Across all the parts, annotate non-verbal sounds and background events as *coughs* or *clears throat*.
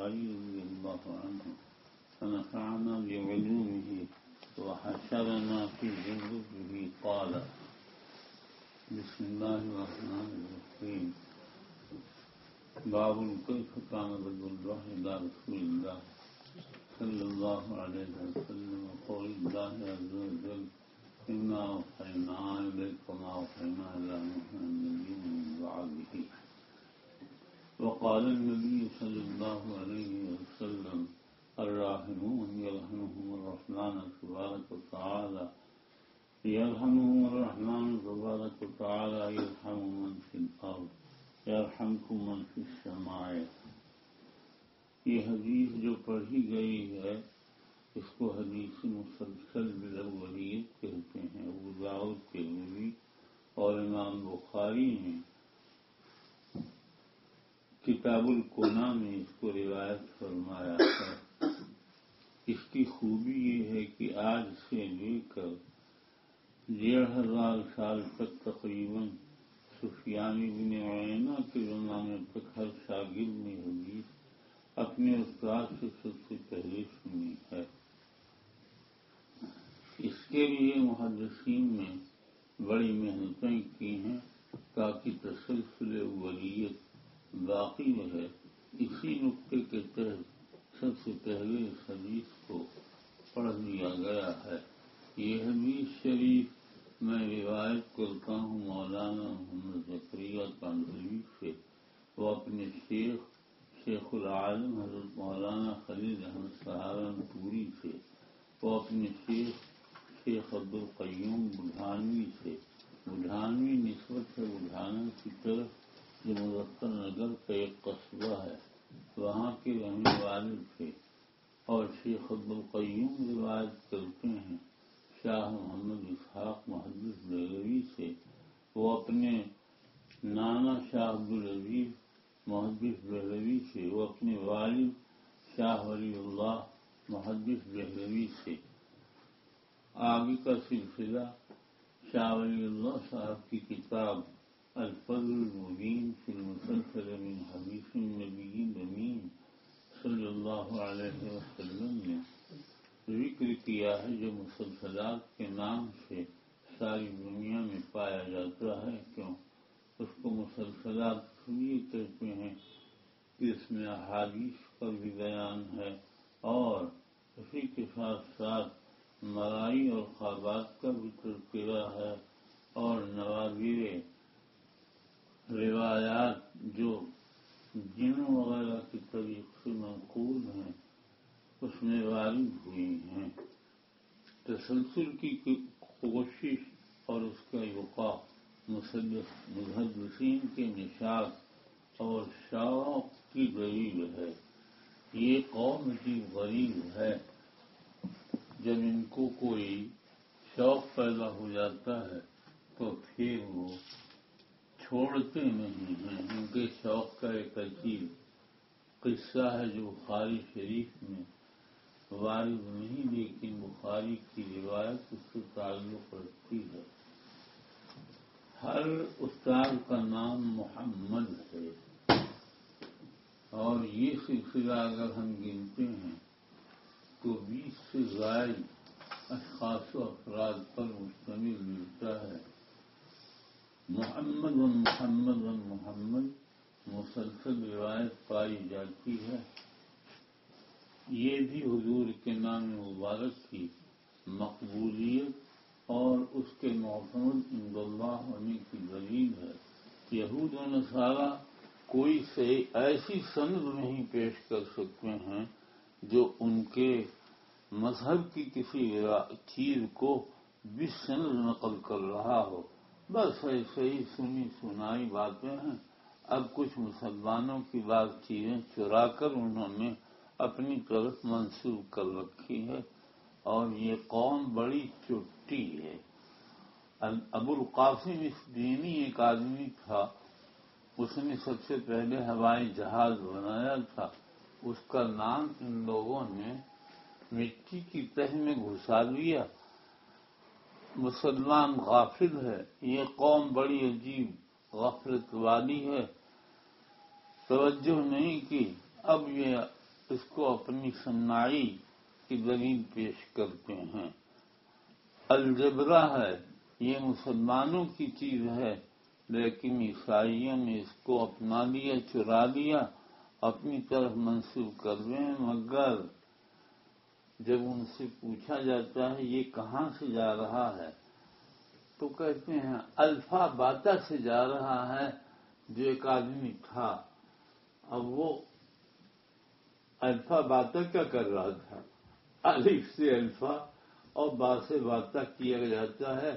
البخاري رضي الله عنه، فنفعنا بعلومه وحشرنا في جنبه قال بسم الله الرحمن الرحيم. باب كيف كان بدء الله إلى رسول الله صلى الله عليه وسلم؟ وقول الله عز وجل إنا أوحينا إليك وما أوحينا إلى نوح النبي من بعده. وقال النبي صلى الله عليه وسلم، الراحمون يرحمهم الرحمن تبارك وتعالى. يرحمهم الرحمن تبارك وتعالى يرحم من في الأرض، يرحمكم من في السماء. یہ حدیث جو پڑھی گئی ہے، اس کو حدیث مسلسل بالاولیت کہتے ہیں، ابو داؤد کے روی اور امام بخاری نے کتاب القنا میں اس کو روایت فرمایا ہے اس کی خوبی یہ ہے کہ آج سے لے کر ڈیڑھ ہزار سال تک تقریباً سفیانی بن عینہ کے زمانے تک ہر شاگرد نے حدیث اپنے استاد سے سب سے پہلے سنی ہے۔ اس کے لیے محدثین نے بڑی محنتیں کی ہیں تاکہ تسلسل ولیت باقی رہے اسی نقطے کے تحت سب سے پہلے اس حدیث کو پڑھ لیا گیا ہے۔ یہ حدیث شریف میں روایت کرتا ہوں، مولانا محمد ذکریہ کانزوی سے۔ وہ اپنے شیخ شیخ العالم حضرت مولانا خلیل احمد سہارن پوری سے۔ وہ اپنے شیخ شیخ عبد القیوم بلحانوی سے۔ بلحانوی نسبت ہے بلحانہ کی طرف جو مظفر نگر کا ایک قصبہ ہے وہاں کے رہنے والے تھے اور شیخ عبد القیوم روایت کرتے ہیں شاہ محمد اسحاق محدث بہلوی سے وہ اپنے نانا شاہ عبد العزیز محدث بہلوی سے وہ اپنے والد شاہ ولی اللہ محدث بہلوی سے آگے کا سلسلہ شاہ ولی اللہ صاحب کی کتاب الفضل المبین فی المسلسل من حدیث النبی امین صلی اللہ علیہ وسلم نے ذکر کیا ہے جو مسلسلات کے نام سے ساری دنیا میں پایا جاتا ہے کیوں اس کو مسلسلات یہ کہتے ہیں کہ اس میں احادیث کا بھی بیان ہے اور اسی کے ساتھ ساتھ مرائی اور خوابات کا بھی تذکرہ ہے اور نوابیر روایات جو جنوں وغیرہ کے طریق سے منقول ہیں، اس میں وارد ہوئی ہیں۔ تسلسل کی کوشش اور اس کا یوقا مدحدسین کے نشاد اور شوق کی غریب ہے۔ یہ قوم کی غریب ہے۔ جب ان کو کوئی شوق پیدا ہو جاتا ہے، تو پھر وہ چھوڑتے نہیں ہیں۔ ان کے شوق کا ایک عجیب قصہ ہے جو بخاری شریف میں وارد نہیں، لیکن بخاری کی روایت اس سے تعلق رکھتی ہے۔ ہر استاد کا نام محمد ہے۔ اور یہ سلسلہ اگر ہم گنتے ہیں کو بیس سے زائد اشخاص و افراد پر مشتمل ملتا ہے۔ محمد و محمد و محمد مسلسل روایت پائی جاتی ہے۔ یہ بھی حضور کے نام مبارک کی مقبولیت اور اس کے معتمد عند اللہ ہونے کی دلیل ہے۔ یہود و نصارہ کوئی سے ایسی سند نہیں پیش کر سکتے ہیں جو ان کے مذہب کی کسی چیز کو بسن نقل کر رہا ہو۔ بس ایسے ہی سنی سنائی باتیں ہیں۔ اب کچھ مسلمانوں کی بات چیزیں چرا کر انہوں نے اپنی طرف منسوخ کر رکھی ہے۔ اور یہ قوم بڑی چٹی ہے۔ ابو القاسم اس دینی ایک آدمی تھا۔ اس نے سب سے پہلے ہوائی جہاز بنایا تھا۔ اس کا نام ان لوگوں نے مٹی کی تہ میں گھسا لیا۔ مسلمان غافل ہے۔ یہ قوم بڑی عجیب غفلت والی ہے۔ توجہ نہیں کی۔ اب یہ اس کو اپنی سنائی کی دلیل پیش کرتے ہیں۔ الجبرا ہے۔ یہ مسلمانوں کی چیز ہے۔ لیکن عیسائیوں نے اس کو اپنا لیا، چرا لیا۔ اپنی طرف منسوخ کر رہے ہیں مگر جب ان سے پوچھا جاتا ہے یہ کہاں سے جا رہا ہے، تو کہتے ہیں، الفا باتا سے جا رہا ہے، جو ایک آدمی تھا۔ اب وہ الفا باتا کیا کر رہا تھا؟ الف سے الفا، اور با سے باتا کیا جاتا ہے۔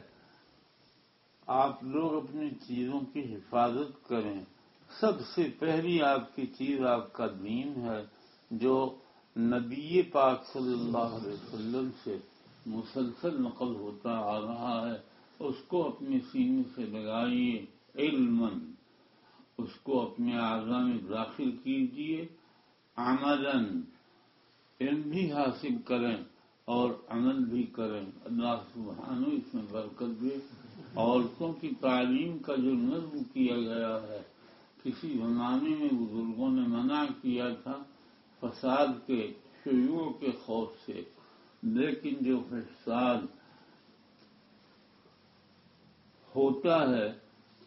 آپ لوگ اپنی چیزوں کی حفاظت کریں۔ سب سے پہلی آپ کی چیز آپ کا دین ہے، جو نبی پاک صلی اللہ علیہ وسلم سے مسلسل نقل ہوتا آ رہا ہے۔ اس کو اپنے سینے سے لگائیے علم اس کو اپنے اعضا میں داخل کیجیے۔ آمدن علم بھی حاصل کریں اور عمل بھی کریں۔ اللہ سبحانہ اس میں برکت دے۔ عورتوں کی تعلیم کا جو نظم کیا گیا ہے کسی زمانے میں بزرگوں نے منع کیا تھا فساد کے شیوع کے خوف سے۔ لیکن جو فساد ہوتا ہے،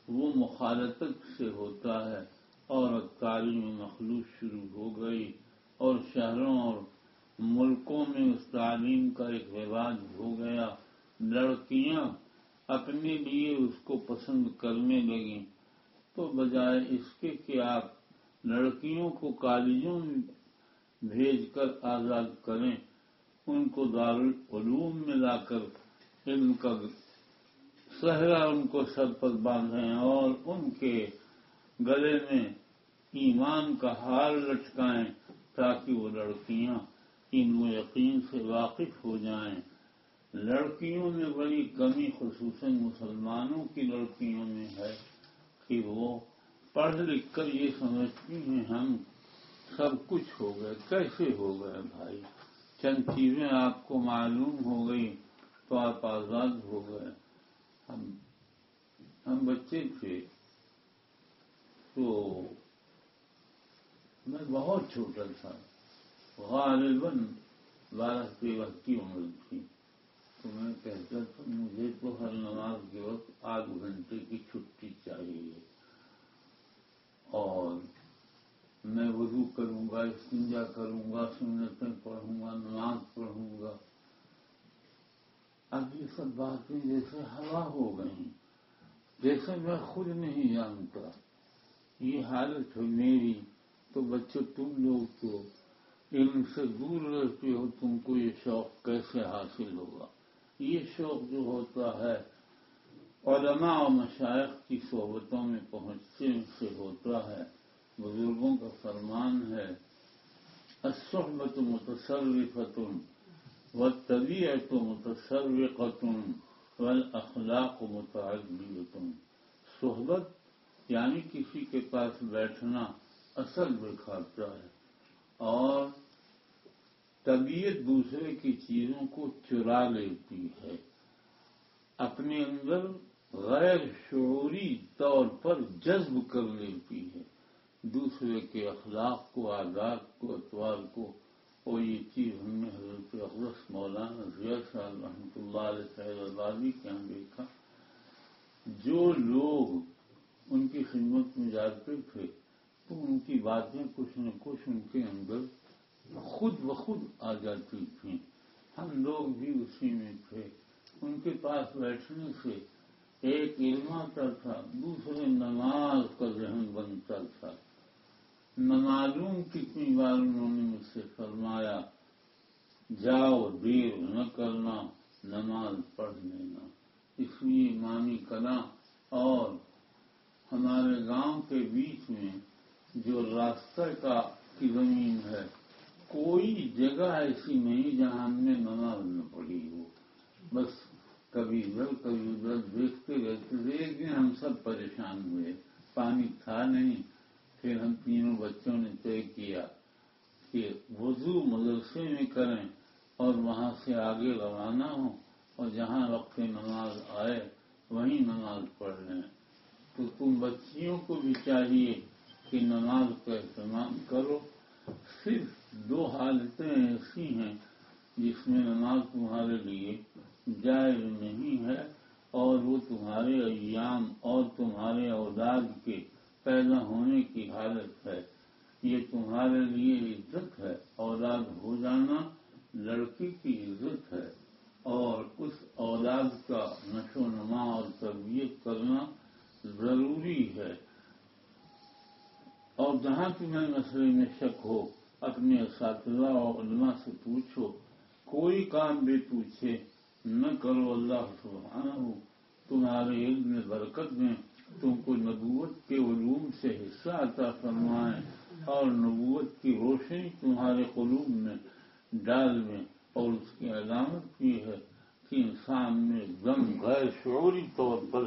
وہ مخالطت سے ہوتا ہے۔ اور تعلیم مخلوط شروع ہو گئی۔ اور شہروں اور ملکوں میں اس تعلیم کا ایک رواج ہو گیا۔ لڑکیاں اپنے لیے اس کو پسند کرنے لگیں۔ تو بجائے اس کے کہ آپ لڑکیوں کو کالجوں میں بھیج کر آزاد کریں، ان کو دارالعلوم میں لا کر علم کا سہرا ان کو سر پر باندھیں اور ان کے گلے میں ایمان کا ہار لٹکائیں تاکہ وہ لڑکیاں ان و یقین سے واقف ہو جائیں۔ لڑکیوں میں بڑی کمی خصوصاً مسلمانوں کی لڑکیوں میں ہے۔ کہ وہ پڑھ لکھ کر یہ سمجھتی ہیں ہم سب کچھ ہو گئے، کیسے ہو گئے بھائی؟ چند چیزیں آپ کو معلوم ہو گئی تو آپ آزاد ہو گئے۔ ہم ہم بچے تھے۔ تو میں بہت چھوٹا تھا۔ غالباً بارہ تیرہ کی عمر تھی۔ تو میں کہتا تھا، مجھے تو ہر نماز کے وقت آدھ گھنٹے کی چھٹی چاہیے اور میں وضو کروں گا استنجا کروں گا، سنتیں پڑھوں گا، نماز پڑھوں گا۔ اب یہ سب باتیں جیسے ہوا ہو گئی جیسے میں خود نہیں جانتا۔ یہ حالت ہے میری، تو بچے تم لوگ تو علم سے دور رہتے ہو، تم کو یہ شوق کیسے حاصل ہوگا؟ یہ شوق جو ہوتا ہے، علماء و مشائق کی صحبتوں میں پہنچنے سے ہوتا ہے۔ بزرگوں کا فرمان ہے الصحبت متصرفت و طبیعت متصرقت والاخلاق متعدیت صحبت یعنی کسی کے پاس بیٹھنا اصل دکھاتا ہے اور طبیعت دوسرے کی چیزوں کو چرا لیتی ہے۔ اپنے اندر غیر شعوری طور پر جذب کر لیتی ہے۔ دوسرے کے اخلاق کو آزاد کو اتوار کو اور یہ چیز ہم نے حضرت اخلص مولانا ضیاء صاحب رحمۃ اللہ علیہ صاحب آبادی کے یہاں دیکھا جو لوگ ان کی خدمت میں جاتے تھے تو ان کی باتیں کچھ نہ کچھ ان کے اندر خود بخود آ جاتی تھیں ہم لوگ بھی اسی میں تھے۔ ان کے پاس بیٹھنے سے ایک علم آتا تھا، دوسرے نماز کا ذہن بنتا تھا۔ نمازوں کتنی بار انہوں نے مجھ سے فرمایا، جاؤ دیر نہ کرنا، نماز پڑھ لینا۔ اس لیے مانی کلا اور ہمارے گاؤں کے بیچ میں جو راستہ کا کی زمین ہے، کوئی جگہ ایسی نہیں جہاں ہم نے نماز نہ پڑی ہو۔ بس کبھی ادھر کبھی ادھر دیکھتے رہتے تھے، ایک دن ہم سب پریشان ہوئے۔ پانی تھا نہیں، پھر ہم تینوں بچوں نے طے کیا کہ وضو مدرسے میں کریں اور وہاں سے آگے روانہ ہوں اور جہاں وقت نماز آئے، وہیں نماز پڑھ لیں۔ تو تم بچیوں کو بھی چاہیے کہ نماز کا اہتمام کرو، صرف دو حالتیں ایسی ہیں جس میں نماز تمہارے لیے جائز نہیں ہے اور وہ تمہارے ایام اور تمہارے اولاد کے پیدا ہونے کی حالت ہے۔ یہ تمہارے لیے عزت ہے۔ اولاد ہو جانا لڑکی کی عزت ہے اور اس اولاد کا نشو و نما اور تربیت کرنا ضروری ہے۔ اور جہاں تمہیں مسئلے میں شک ہو، اپنے اساتذہ اور علماء سے پوچھو، کوئی کام بھی پوچھے نہ کرو اللہ سبحانہ ہو تمہارے علم برکت میں تم کو نبوت کے علوم سے حصہ عطا فرمائیں اور نبوت کی روشنی تمہارے قلوب میں ڈال میں اور اس کی علامت کی ہے کہ انسان میں دم غیر شعوری طور پر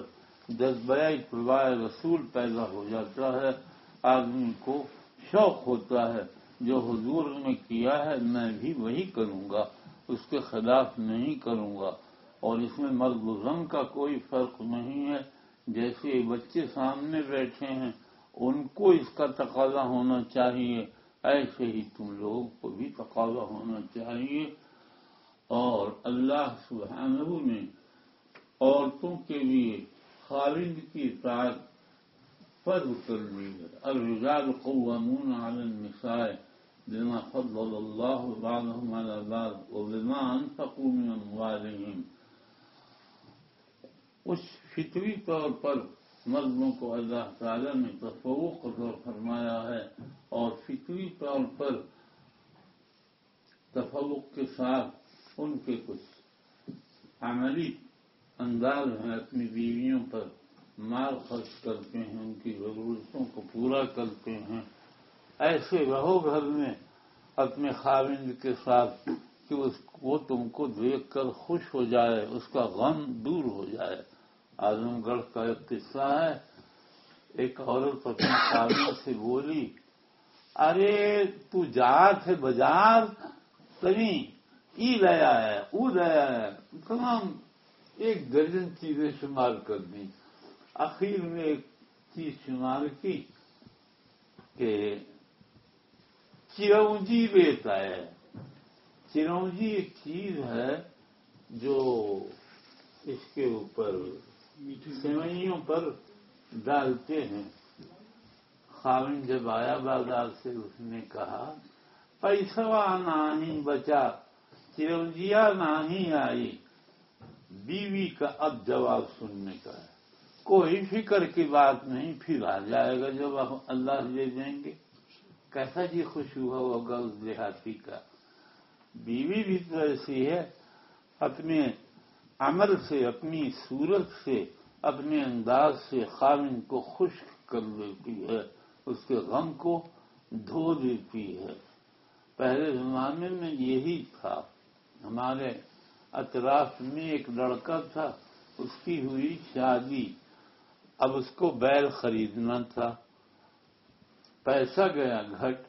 جذبہ اتباع رسول پیدا ہو جاتا ہے۔ آدمی کو شوق ہوتا ہے۔ جو حضور نے کیا ہے، میں بھی وہی کروں گا۔ اس کے خلاف نہیں کروں گا۔ اور اس میں مرد زن کا کوئی فرق نہیں ہے۔ جیسے بچے سامنے بیٹھے ہیں، ان کو اس کا تقاضا ہونا چاہیے۔ ایسے ہی تم لوگوں کو بھی تقاضا ہونا چاہیے۔ اور اللہ سبحانہ نے عورتوں کے لیے خالد کی اطاعت فرض کر الرجال قوامون علی النساء بما فضل الله بعضهم على بعض وبما انفقوا من اموالهم اس فطری طور پر مردوں کو اللہ تعالی نے تفوق طور فرمایا ہے اور فطری طور پر تفوق کے ساتھ ان کے کچھ عملی انداز ہیں اپنی بیویوں پر مال خرچ کرتے ہیں، ان کی ضرورتوں کو پورا کرتے ہیں۔ ایسے رہو گھر میں اپنے خاوند کے ساتھ کہ اس وہ تم کو دیکھ کر خوش ہو جائے، اس کا غم دور ہو جائے۔ اعظم گڑھ کا ایک قصہ ہے۔ ایک عورت اپنے خاوند سے بولی، ارے تو جات ہے بازار تبھی ای لیا ہے او لیا ہے تمام ایک درجن چیزیں شمار کر دی۔ آخر میں ایک چیز شمار کی کہ چرونجی بیتا ہے۔ چرونجی ایک چیز ہے جو اس کے اوپر سوئیوں پر ڈالتے ہیں۔ خاون جب آیا بازار سے، اس نے کہا پیسوا نہیں بچا چرونجیا نہیں آئی۔ بیوی کا اب جواب سننے کا ہے۔ کوئی فکر کی بات نہیں، پھر آ جائے گا جب اللہ لے جائیں گے۔ کیسا جی خوش ہوا ہوگا اس دیہاتی کا۔ بیوی بھی تو ایسی ہے، اپنے عمل سے، اپنی صورت سے، اپنے انداز سے خامن کو خوش کر دیتی ہے۔ اس کے غم کو دھو دیتی ہے۔ پہلے زمانے میں یہی تھا۔ ہمارے اطراف میں ایک لڑکا تھا، اس کی ہوئی شادی۔ اب اس کو بیل خریدنا تھا۔ پیسہ گیا گھٹ۔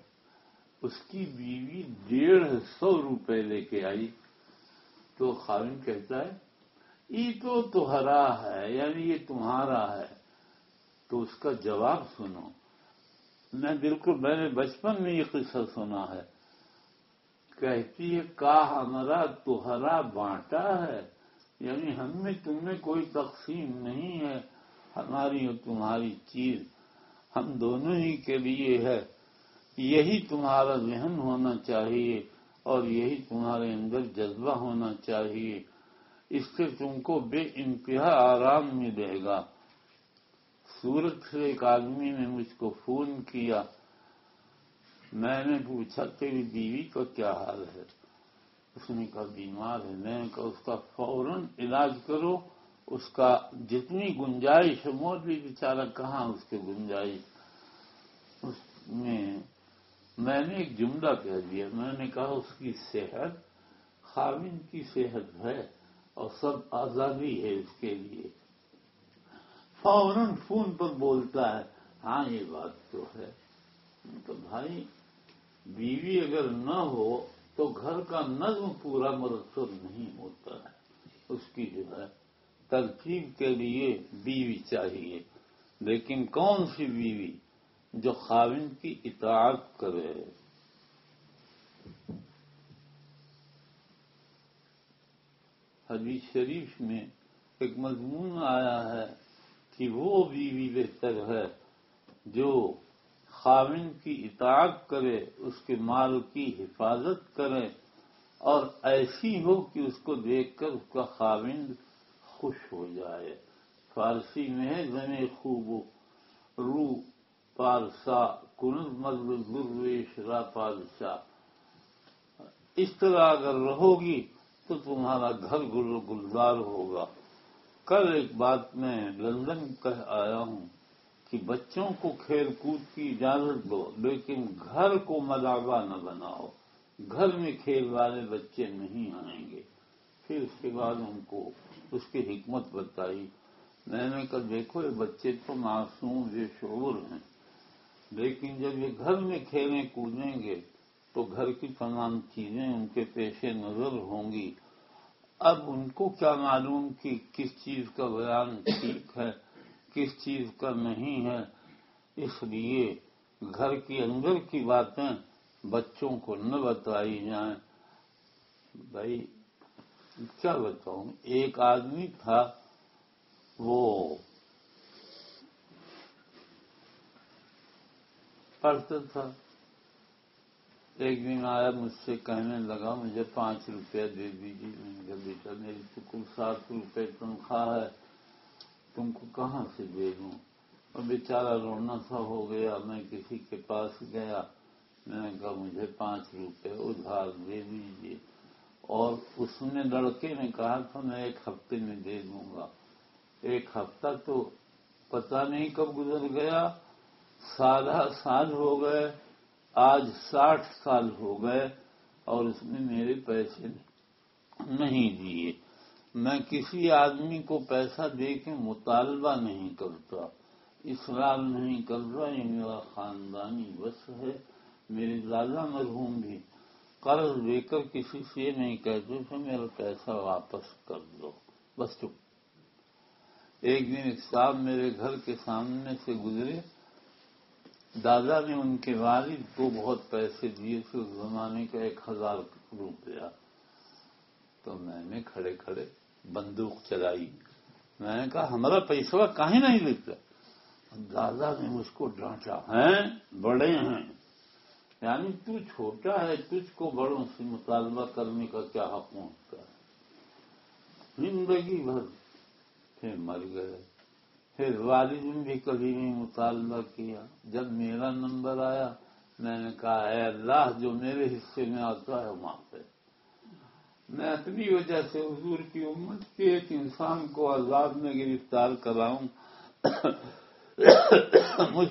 اس کی بیوی ڈیڑھ سو روپے لے کے آئی۔ تو خاون کہتا ہے یہ تو تہرا ہے یعنی یہ تمہارا ہے۔ تو اس کا جواب سنو۔ میں بالکل میں نے بچپن میں یہ قصہ سنا ہے۔ کہتی ہے، کا ہمارا تہرا بانٹا ہے یعنی ہم میں تم میں کوئی تقسیم نہیں ہے۔ ہماری اور تمہاری چیز ہم دونوں ہی کے لیے ہے۔ یہی تمہارا ذہن ہونا چاہیے اور یہی تمہارے اندر جذبہ ہونا چاہیے۔ اس سے تم کو بے انتہا آرام ملے گا۔ سورت سے ایک آدمی نے مجھ کو فون کیا۔ میں نے پوچھا، تیری بیوی کا کیا حال ہے؟ اس نے کہا، بیمار ہے۔ میں نے کہا، اس کا فوراً علاج کرو اس کا جتنی گنجائش ہے موت بھی بیچارہ کہاں اس کے گنجائش؟ اس میں میں نے ایک جملہ کہہ دیا، میں نے کہا اس کی صحت خامن کی صحت ہے اور سب آزادی ہے اس کے لیے۔ فوراً فون پر بولتا ہے ہاں یہ بات تو ہے۔ تو بھائی، بیوی اگر نہ ہو تو گھر کا نظم پورا مرتب نہیں ہوتا ہے۔ اس کی جو ہے ترکیب کے لیے بیوی چاہیے۔ لیکن کون سی بیوی جو خاون کی اطاعت کرے؟ حدیث شریف میں ایک مضمون آیا ہے کہ وہ بیوی بہتر ہے جو خاون کی اطاعت کرے، اس کے مال کی حفاظت کرے اور ایسی ہو کہ اس کو دیکھ کر اس کا خاوند خوش ہو جائے۔ فارسی میں ہے خوب رو پارسا، کنز مرد درویش را پادشاہ اس طرح اگر رہو گی تو تمہارا گھر گل گلزار ہوگا۔ کل ایک بات میں لندن کہہ آیا ہوں کہ بچوں کو کھیل کود کی اجازت دو، لیکن گھر کو ملابہ نہ بناؤ۔ گھر میں کھیل والے بچے نہیں آئیں گے۔ پھر اس کے بعد ان کو اس کی حکمت بتائی۔ میں نے کہا، دیکھو، یہ بچے تو معصوم بے شعور ہیں۔ لیکن جب یہ گھر میں کھیلیں کودیں گے، تو گھر کی تمام چیزیں ان کے پیش نظر ہوں گی۔ اب ان کو کیا معلوم کہ کس چیز کا بیان ٹھیک ہے، کس چیز کا نہیں ہے؟ اس لیے گھر کے اندر کی باتیں بچوں کو نہ بتائی جائیں۔ بھائی کیا بتاؤں، ایک آدمی تھا، وہ پڑھتا تھا۔ ایک دن آیا، مجھ سے کہنے لگا، مجھے پانچ روپیہ دے دیجیے۔ میں نے کہا، بیٹا، میری تو کل سات روپے تنخواہ ہے، تم کو کہاں سے دے دوں؟ اور بیچارہ رونا سا ہو گیا، میں کسی کے پاس گیا۔ میں نے کہا، مجھے پانچ روپے ادھار دے دیجیے۔ اور اس نے لڑکے نے کہا تھا، میں ایک ہفتے میں دے دوں گا۔ ایک ہفتہ تو پتہ نہیں کب گزر گیا۔ سادہ سال ہو گئے، آج ساٹھ سال ہو گئے اور اس نے میرے پیسے نہیں دیے۔ میں کسی آدمی کو پیسہ دے کے مطالبہ نہیں کرتا۔ اسرار نہیں کرتا یہ میرا خاندانی بس ہے۔ میرے دادا مرحوم بھی قرض دے کر کسی سے یہ نہیں کہتے کہ میرا پیسہ واپس کر دو۔ بس چپ۔ ایک دن ایک صاحب میرے گھر کے سامنے سے گزرے۔ دادا نے ان کے والد کو بہت پیسے دیے تھے اس زمانے کا ایک ہزار روپیہ۔ تو میں نے کھڑے کھڑے بندوق چلائی۔ میں نے کہا، ہمارا پیسہ کہیں نہیں لیتا دادا نے مجھ کو ڈانٹا، ہیں، بڑے ہیں۔ یعنی تو چھوٹا ہے، تجھ کو بڑوں سے مطالبہ کرنے کا کیا حق ہوتا ہے؟ زندگی بھر پھر مر گئے۔ پھر والد نے بھی کبھی نہیں مطالبہ کیا۔ جب میرا نمبر آیا، میں نے کہا، اے اللہ، جو میرے حصے میں آتا ہے، وہاں پہ۔ میں اپنی وجہ سے حضور کی امت کے ایک انسان کو عذاب میں گرفتار کراؤں۔ *coughs* مجھ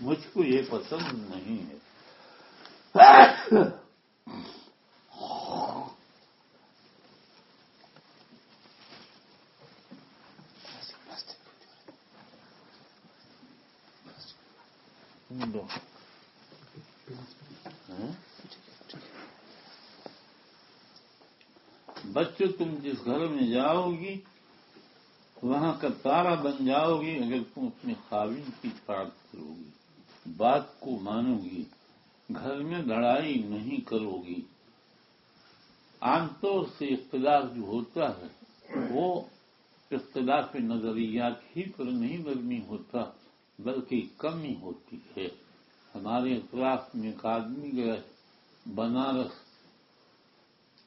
مجھ کو یہ پسند نہیں ہے۔ بچوں تم جس گھر میں جاؤ گی وہاں کا تارا بن جاؤ گی اگر تم اپنے خاوین کی پاک کرو گی بات کو مانو گی گھر میں لڑائی نہیں کرو گی عام طور سے اختلاف جو ہوتا ہے، وہ اختلاف نظریات ہی پر نہیں مرمی ہوتا، بلکہ کمی ہوتی ہے۔ ہمارے اطراف میں ایک آدمی گئے بنارس،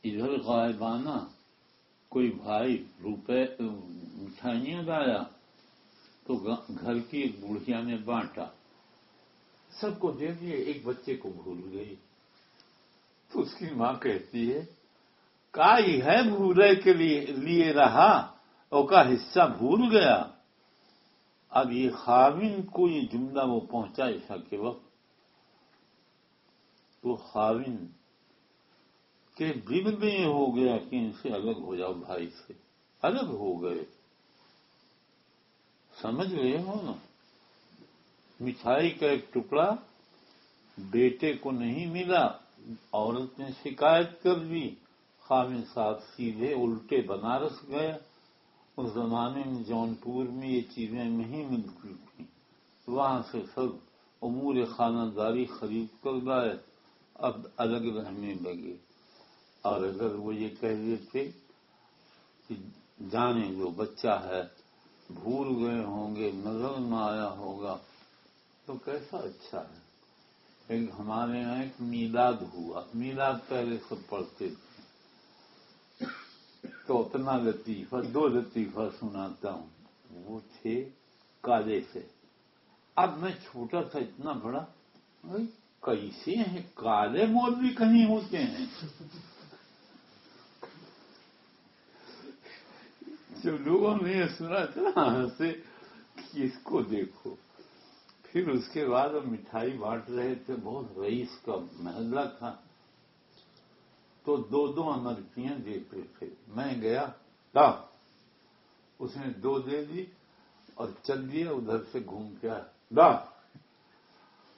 ادھر غائبانہ، کوئی بھائی روپے مٹھائیاں لایا تو گھر کی ایک بوڑھیا نے بانٹا۔ سب کو دے دیے، ایک بچے کو بھول گئی۔ تو اس کی ماں کہتی ہے کا ہی ہے بھولے کے لیے رہا؟ اور کا حصہ بھول گیا۔ اب یہ خاوین کو یہ جملہ وہ پہنچا ایسا کے وقت۔ تو خاوین کے دل میں یہ ہو گیا کہ ان سے الگ ہو جاؤ بھائی سے۔ الگ ہو گئے۔ سمجھ گئے ہو نا؟ مٹھائی کا ایک ٹکڑا بیٹے کو نہیں ملا، عورت نے شکایت کر دی۔ خامن صاحب سیدھے الٹے بنارس گئے۔ اس زمانے میں جون پور میں یہ چیزیں نہیں ملتی تھیں۔ وہاں سے سب امور خانہ داری خرید کر گئے اب الگ رہنے لگے۔ اور اگر وہ یہ کہہ دیتے کہ جانے جو بچہ ہے بھول گئے ہوں گے، نظر نہ آیا ہوگا۔ تو کیسا اچھا ہے؟ ایک ہمارے یہاں ایک میلاد ہوا۔ میلاد پہلے سب پڑھتے تھے۔ تو اتنا لطیفہ، دو لطیفہ سناتا ہوں۔ وہ تھے کالے سے۔ اب میں چھوٹا تھا، اتنا بڑا۔ کیسے ہیں؟ کالے مول بھی کہیں ہوتے ہیں؟ جب لوگوں نے یہ سنا تھا سے اس کو دیکھو پھر اس کے بعد ہم مٹھائی بانٹ رہے تھے بہت رئیس کا محلہ تھا تو دو دو امرتیاں دیتے تھے میں گیا لا اس نے دو دے دی اور چل دیا ادھر سے گھوم کے آیا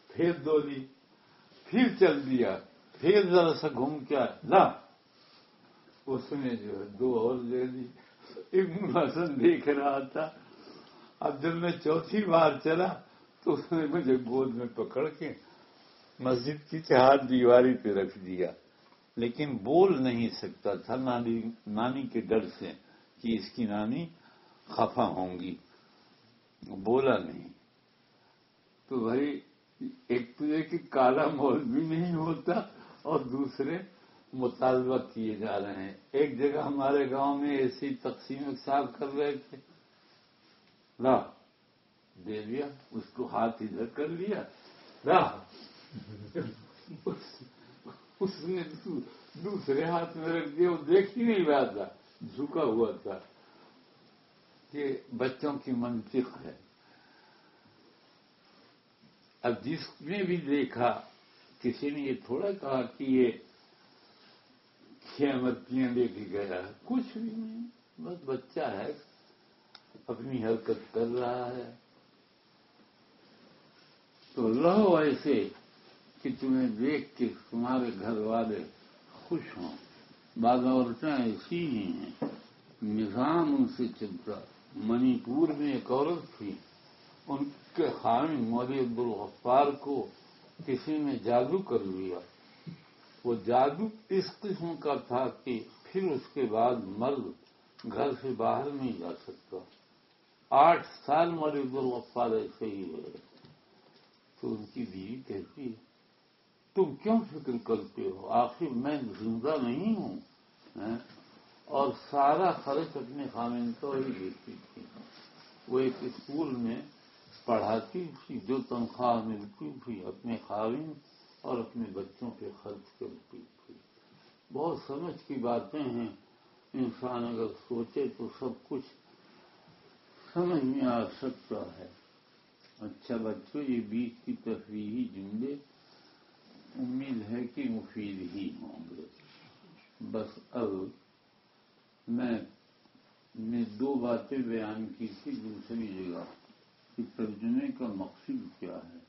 پھر دو دی پھر چل دیا پھر ذرا سا گھوم کے آیا لا اس نے جو ہے دو اور دے دی ابن حسن دیکھ رہا تھا۔ اب جب میں چوتھی بار چلا تو اس نے مجھے گود میں پکڑ کے مسجد کی چہار دیواری پہ رکھ دیا۔ لیکن بول نہیں سکتا تھا نانی نانی کے ڈر سے کہ اس کی نانی خفا ہوں گی۔ بولا نہیں۔ تو بھائی، ایک تو یہ کہ کالا مول بھی نہیں ہوتا اور دوسرے مطالبہ کیے جا رہے ہیں۔ ایک جگہ ہمارے گاؤں میں ایسی تقسیم صاف کر رہے تھے۔ لا دے دیا، اس کو ہاتھ ادھر کر لیا۔ لا اس نے دوسرے ہاتھ میں رکھ دیا، وہ دیکھ ہی نہیں رہا تھا۔ جھکا ہوا تھا کہ بچوں کی منطق ہے۔ اب جس نے بھی دیکھا، کسی نے یہ تھوڑا کہا کہ یہ متیاں لے کے گیا۔ کچھ بھی نہیں، بس بچہ ہے، اپنی حرکت کر رہا ہے۔ تو رہو ایسے کہ تمہیں دیکھ کے تمہارے گھر والے خوش ہوں۔ بعض عورتیں ایسی ہی ہیں۔ نظام ان سے چلتا۔ منی پور میں ایک عورت تھی۔ ان کے خامن مودی عبدالغفار کو کسی نے جادو کر لیا۔ وہ جادو اس قسم کا تھا کہ پھر اس کے بعد مرد گھر سے باہر نہیں جا سکتا۔ آٹھ سال مریض الوفار ایسے ہی ہے تو ان کی بیوی کہتی تم کیوں فکر کرتے ہو؟ آخر میں زندہ نہیں ہوں ہاں؟ اور سارا خرچ اپنے خامن کو ہی دیتی تھی۔ وہ ایک اسکول میں پڑھاتی تھی، جو تنخواہ ملتی تھی اپنے خاوین اور اپنے بچوں پہ خرچ کرتی تھی بہت سمجھ کی باتیں ہیں۔ انسان اگر سوچے تو سب کچھ سمجھ میں آ سکتا ہے۔ اچھا بچوں یہ بیچ کی تفریحی جملے۔ امید ہے کہ مفید ہی ہوں گے۔ بس اب میں نے دو باتیں بیان کی تھی دوسری جگہ کہ ترجمے کا مقصد کیا ہے؟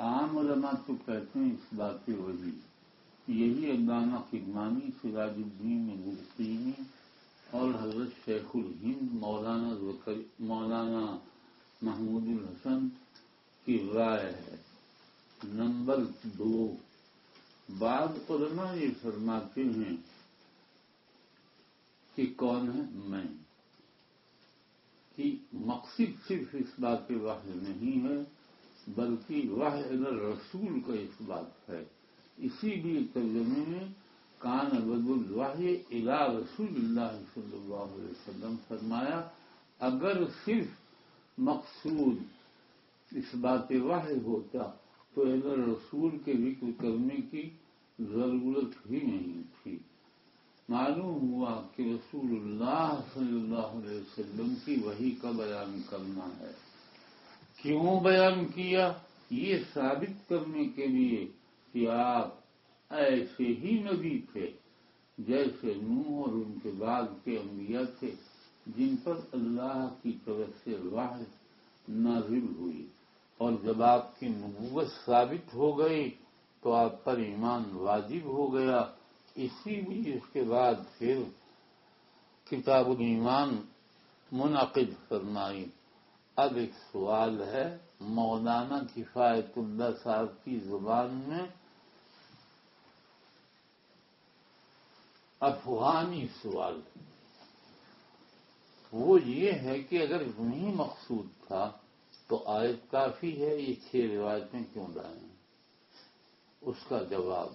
عام علماء تو کہتے ہیں اس بات کی وجہ یہی علامہ خدمانی سراج الدین گلقینی اور حضرت شیخ الہند مولانا مولانا محمود الحسن کی رائے ہے۔ نمبر دو، بعض علماء یہ فرماتے ہیں کہ کون ہے؟ میں۔ کہ مقصد صرف اس بات کے واحد نہیں ہے بلکہ وہ رسول کا اس بات ہے۔ اسی لیے ترجمے میں کان ابد الواح الا رسول اللہ صلی اللہ علیہ وسلم فرمایا، اگر صرف مقصود اس بات واحد ہوتا تو اگر رسول کے ذکر کرنے کی ضرورت ہی نہیں تھی۔ معلوم ہوا کہ رسول اللہ صلی اللہ علیہ وسلم کی وہی کا بیان کرنا ہے۔ کیوں بیان کیا؟ یہ ثابت کرنے کے لیے کہ آپ ایسے ہی نبی تھے جیسے نو اور ان کے بعد کے انبیاء تھے جن پر اللہ کی طرف سے واحد نازل ہوئی۔ اور جب آپ کی نبوت ثابت ہو گئی تو آپ پر ایمان واجب ہو گیا۔ اسی لیے اس کے بعد پھر کتاب الایمان منعقد فرمائی۔ اب ایک سوال ہے، مولانا کفایت اللہ صاحب کی زبان میں افغانی سوال وہ یہ ہے کہ اگر نہیں مقصود تھا تو آیت کافی ہے، یہ چھ روایتیں کیوں لائیں اس کا جواب،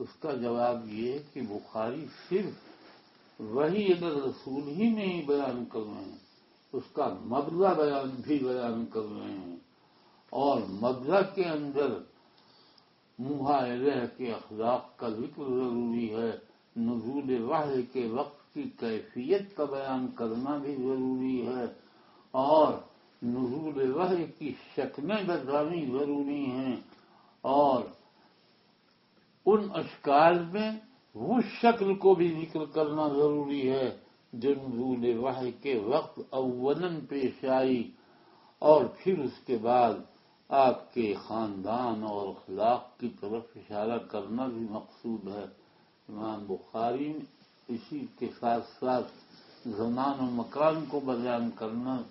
اس کا جواب یہ ہے کہ بخاری صرف وہی اگر رسول ہی نہیں بیان کر رہے ہیں اس کا مبلہ بیان بھی بیان کر رہے ہیں اور مبلہ کے اندر معاہدہ کے اخلاق کا ذکر ضروری ہے، نزول واحد کے وقت کی کیفیت کا بیان کرنا بھی ضروری ہے اور نزول وحی کی شکلیں بتانی ضروری ہیں اور ان اشکال میں وہ شکل کو بھی ذکر کرنا ضروری ہے۔ جو نزول وحی کے وقت اولن پیش آئی اور پھر اس کے بعد آپ کے خاندان اور اخلاق کی طرف اشارہ کرنا بھی مقصود ہے۔ امام بخاری اسی کے ساتھ ساتھ زمان و مکان کو بیان کرنا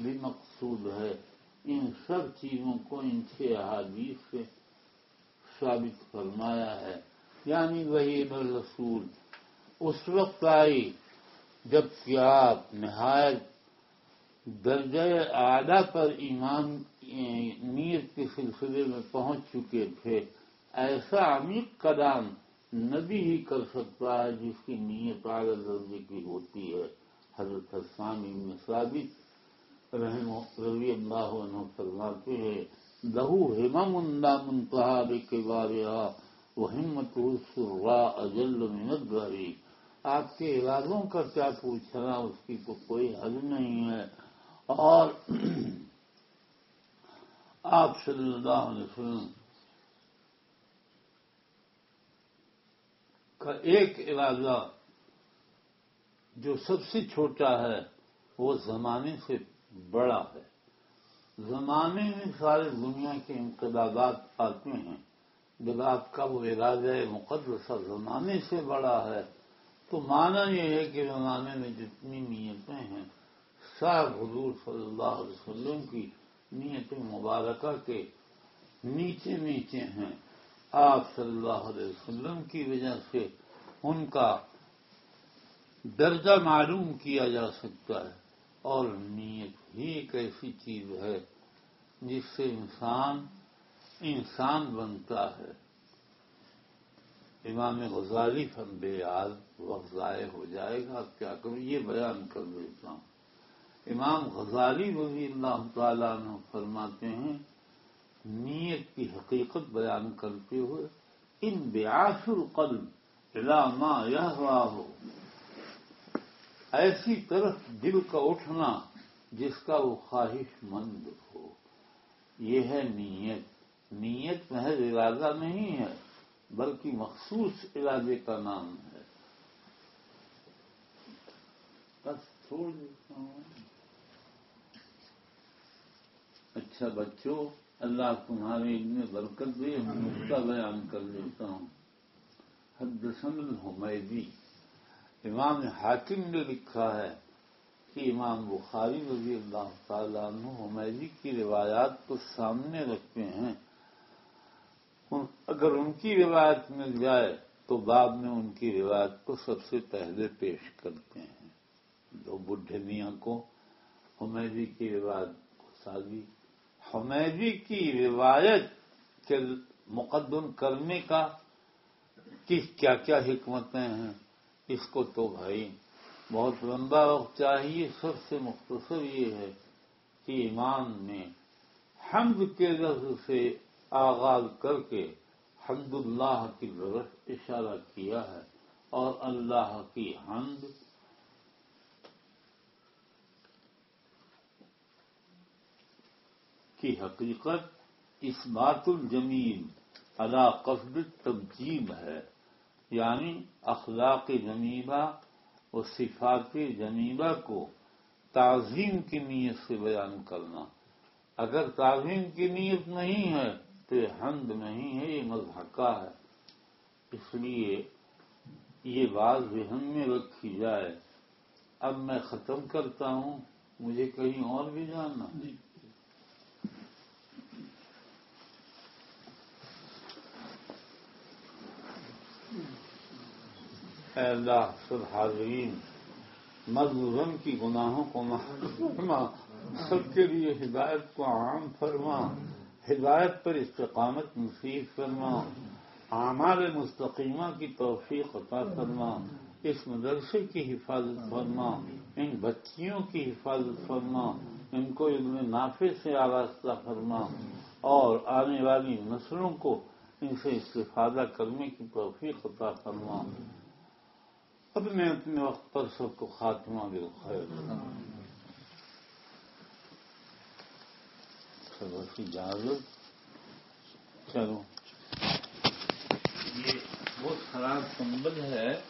بھی مقصود ہے۔ ان سب چیزوں کو ان چھ احادیث سے ثابت فرمایا ہے۔ یعنی وہی رسول۔ اس وقت آئی جبکہ آپ نہایت درجۂ اعلیٰ پر ایمان، نیت کے سلسلے میں پہنچ چکے تھے، ایسا عمیق قدام نبی ہی کر سکتا ہے جس کی نیت اعلی درجے کی ہوتی ہے۔ حضرت حسان ابن ثابت رحم رضی اللہ عنہ فرماتے ہیں، لہو ہمم اللہ منتہا کے بارے وہ ہمت سرا اجل منتری آپ کے ارادوں کا کیا پوچھنا، اس کی تو کوئی حل نہیں ہے۔ اور *clears throat* آپ صلی اللہ علیہ وسلم کا ایک ارادہ جو سب سے چھوٹا ہے، وہ زمانے سے بڑا ہے۔ زمانے میں سارے دنیا کے انقلابات آتے ہیں۔ جب آپ کا وہ ارادہ مقدسہ زمانے سے بڑا ہے تو مانا یہ ہے کہ زمانے میں جتنی نیتیں ہیں صاحب حضور صلی اللہ علیہ وسلم کی نیت مبارکہ کے نیچے نیچے ہیں۔ آپ صلی اللہ علیہ وسلم کی وجہ سے ان کا درجہ معلوم کیا جا سکتا ہے۔ اور نیت ہی ایک ایسی چیز ہے جس سے انسان انسان بنتا ہے۔ امام غزالی فن بے یاد وقت ضائع ہو جائے گا کیا کروں؟ یہ بیان کر دیتا ہوں۔ امام غزالی رضی اللہ تعالیٰ عنہ فرماتے ہیں، نیت کی حقیقت بیان کرتے ہوئے، ان بیاس القلب علامہ یہ ہو ایسی طرف دل کا اٹھنا جس کا وہ خواہش مند ہو۔ یہ ہے نیت۔ نیت محض ارادہ نہیں ہے۔ بلکہ مخصوص ارادے کا نام ہے۔ بس چھوڑ دیتا ہوں۔ اچھا بچوں، اللہ تمہارے ان میں برکت دے، ہم نقطہ بیان کر لیتا ہوں۔ حد الحمیدی۔ امام حاکم نے لکھا ہے کہ امام بخاری رضی اللہ تعالیٰ عنہ حمیدی کی روایات کو سامنے رکھتے ہیں۔ اگر ان کی روایت مل جائے تو بعد میں ان کی روایت کو سب سے پہلے پیش کرتے ہیں۔ جو بڈھے میاں کو، حمیدی کی روایت کو سازی۔ حمیدی کی روایت کے مقدم کرنے کا کس کیا کیا حکمتیں ہیں، اس کو تو بھائی بہت لمبا وقت چاہیے۔ سب سے مختصر یہ ہے کہ ایمان میں حمد کے لفظ سے آغاز کر کے حمد اللہ کی طرف اشارہ کیا ہے اور اللہ کی حمد کی حقیقت اس بات الجمیل ادا قصد تبجیب ہے یعنی اخلاق جمیبہ اور صفات جمیبہ کو تعظیم کی نیت سے بیان کرنا۔ اگر تعظیم کی نیت نہیں ہے حمد نہیں ہے یہ مذہقہ ہے۔ اس لیے یہ بات ذہن میں رکھی جائے۔ اب میں ختم کرتا ہوں مجھے کہیں اور بھی جاننا جی۔ اے اللہ سب حاضرین مظلوم کی گناہوں کو فرما سب کے لیے ہدایت کو عام فرما۔ ہدایت پر استقامت نصیب فرما، اعمال مستقیمہ کی توفیق عطا فرما، اس مدرسے کی حفاظت فرما، ان بچیوں کی حفاظت فرما، ان کو علم نافع سے آراستہ فرما، اور آنے والی نسلوں کو ان سے استفادہ کرنے کی توفیق عطا فرما۔ اپنے اپنے وقت پر سب کو خاتمہ اجازت چلو یہ بہت خراب کمبل ہے۔